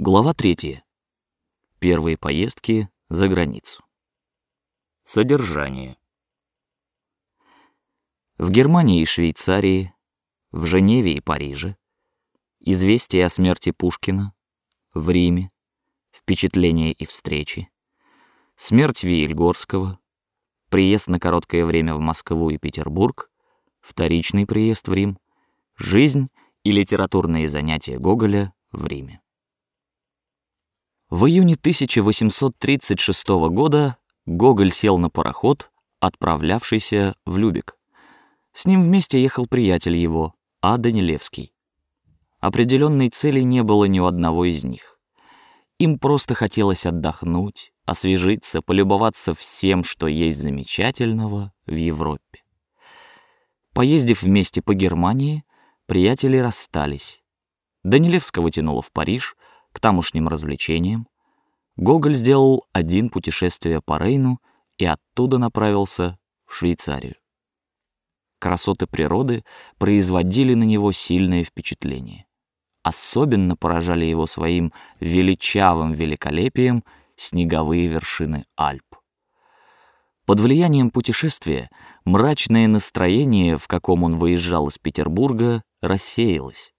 Глава третья. Первые поездки за границу. Содержание. В Германии и Швейцарии, в Женеве и Париже, известия о смерти Пушкина, в Риме, впечатления и встречи, смерть Виельгорского, приезд на короткое время в Москву и Петербург, вторичный приезд в Рим, жизнь и литературные занятия Гоголя в Риме. В июне 1836 года Гоголь сел на пароход, отправлявшийся в Любек. С ним вместе ехал приятель его, А. Данилевский. Определенной цели не было ни у одного из них. Им просто хотелось отдохнуть, освежиться, полюбоваться всем, что есть замечательного в Европе. Поездив вместе по Германии, приятели расстались. Данилевского тянуло в Париж к тамошним развлечениям. Гоголь сделал один путешествие по Рейну и оттуда направился в Швейцарию. Красоты природы производили на него сильное впечатление. Особенно поражали его своим величавым великолепием снеговые вершины Альп. Под влиянием путешествия мрачное настроение, в каком он выезжал из Петербурга, рассеялось.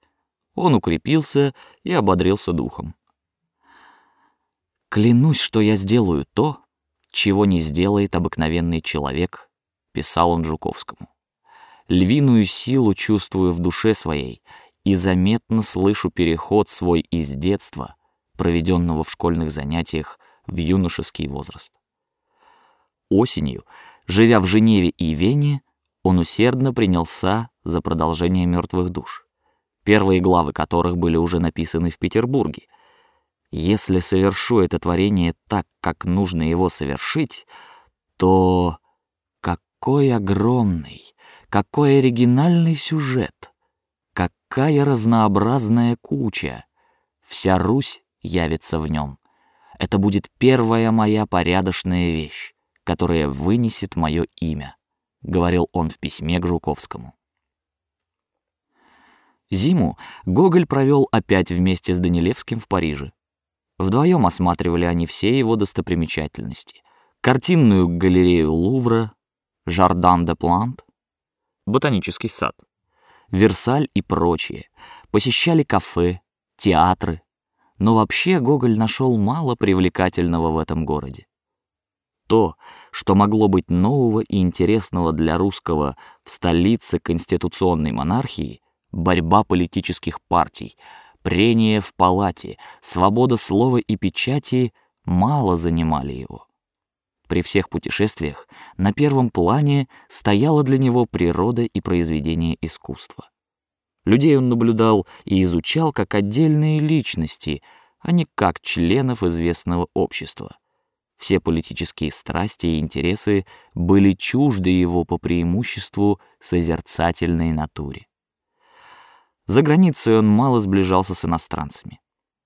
Он укрепился и ободрился духом. Клянусь, что я сделаю то, чего не сделает обыкновенный человек, писал он Жуковскому. Львиную силу чувствую в душе своей и заметно слышу переход свой из детства, проведенного в школьных занятиях, в юношеский возраст. Осенью, живя в Женеве и Вене, он усердно принялся за продолжение мертвых душ, первые главы которых были уже написаны в Петербурге. Если совершу это творение так, как нужно его совершить, то какой огромный, какой оригинальный сюжет, какая разнообразная куча! Вся Русь явится в нем. Это будет первая моя порядочная вещь которое вынесет мое имя, говорил он в письме к Жуковскому. Зиму Гоголь провел опять вместе с Данилевским в Париже. Вдвоем осматривали они все его достопримечательности: картинную галерею Лувра, Жардан де Плант, ботанический сад, Версаль и прочее. Посещали кафе, театры, но вообще Гоголь нашел мало привлекательного в этом городе то, что могло быть нового и интересного для русского в столице конституционной монархии, борьба политических партий, прения в палате, свобода слова и печати мало занимали его. При всех путешествиях на первом плане стояла для него природа и произведения искусства. Людей он наблюдал и изучал как отдельные личности, а не как членов известного общества. Все политические страсти и интересы были чужды его по преимуществу созерцательной натуре. За границей он мало сближался с иностранцами.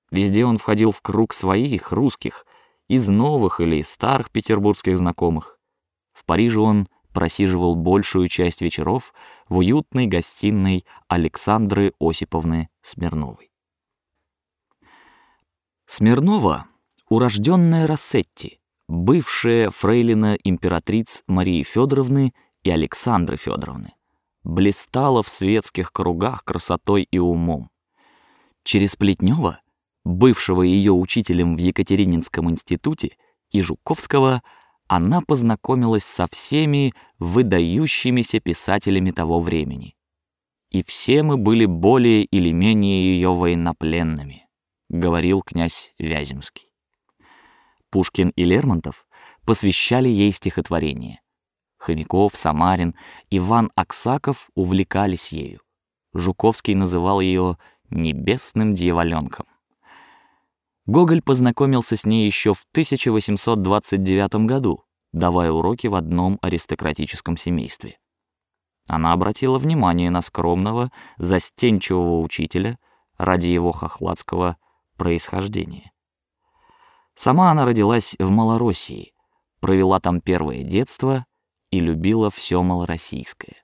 Везде он входил в круг своих русских, из новых или из старых петербургских знакомых. В Париже он просиживал большую часть вечеров в уютной гостиной Александры Осиповны Смирновой. Смирнова, урожденная Рассетти, бывшая фрейлина императриц Марии Федоровны и Александры Федоровны, блистала в светских кругах красотой и умом. Через Плетнева, бывшего ее учителем в Екатерининском институте, и Жуковского, она познакомилась со всеми выдающимися писателями того времени. И все мы были более или менее ее военнопленными, говорил князь Вяземский. Пушкин и Лермонтов посвящали ей стихотворения. Хомяков, Самарин, Иван Аксаков увлекались ею. Жуковский называл ее небесным дьяволенком. Гоголь познакомился с ней еще в 1829 году, давая уроки в одном аристократическом семействе. Она обратила внимание на скромного, застенчивого учителя ради его хохладского происхождения. Сама она родилась в Малороссии, провела там первое детство и любила все малороссийское.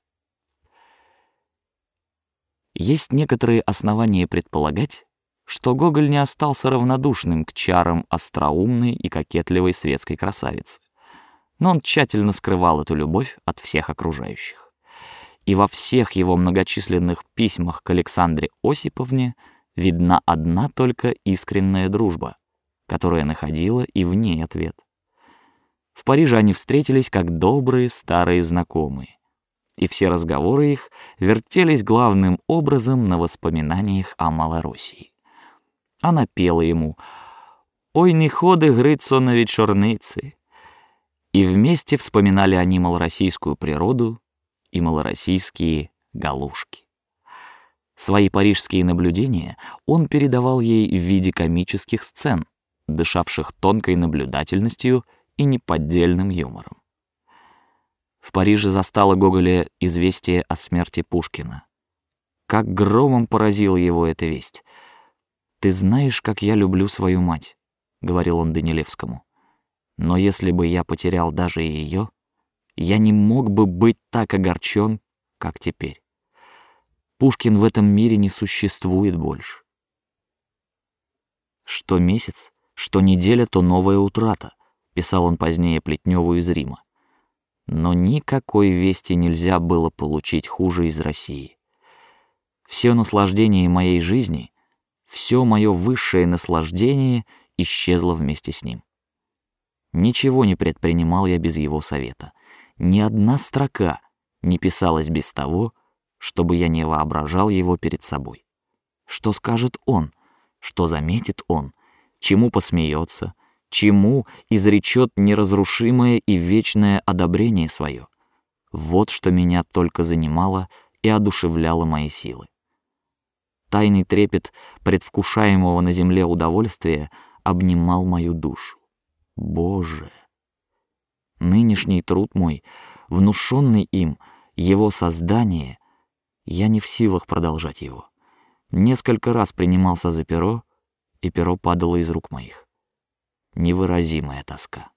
Есть некоторые основания предполагать, что Гоголь не остался равнодушным к чарам остроумной и кокетливой светской красавицы, но он тщательно скрывал эту любовь от всех окружающих. И во всех его многочисленных письмах к Александре Осиповне видна одна только искренняя дружба, которая находила и в ней ответ. В Париже они встретились как добрые старые знакомые, и все разговоры их вертелись главным образом на воспоминаниях о Малороссии. Она пела ему «Ой, не ходы грыться на вечерницы», и вместе вспоминали они малороссийскую природу и малороссийские галушки. Свои парижские наблюдения он передавал ей в виде комических сцен, дышавших тонкой наблюдательностью и неподдельным юмором. В Париже застало Гоголя известие о смерти Пушкина. Как громом поразила его эта весть. Ты знаешь, как я люблю свою мать, говорил он Данилевскому. Но если бы я потерял даже ее, я не мог бы быть так огорчен, как теперь. Пушкин в этом мире не существует больше. Что месяц, что неделя, то новая утрата, писал он позднее Плетневу из Рима. Но никакой вести нельзя было получить хуже из России. Все наслаждение моей жизни, все мое высшее наслаждение исчезло вместе с ним. Ничего не предпринимал я без его совета. Ни одна строка не писалась без того, чтобы я не воображал его перед собой. Что скажет он? Что заметит он? Чему посмеется? Чему изречет неразрушимое и вечное одобрение свое? Вот что меня только занимало и одушевляло мои силы. Тайный трепет предвкушаемого на земле удовольствия обнимал мою душу. Боже! Нынешний труд мой, внушенный им, его создание, я не в силах продолжать его. Несколько раз принимался за перо, и перо падало из рук моих. Невыразимая тоска.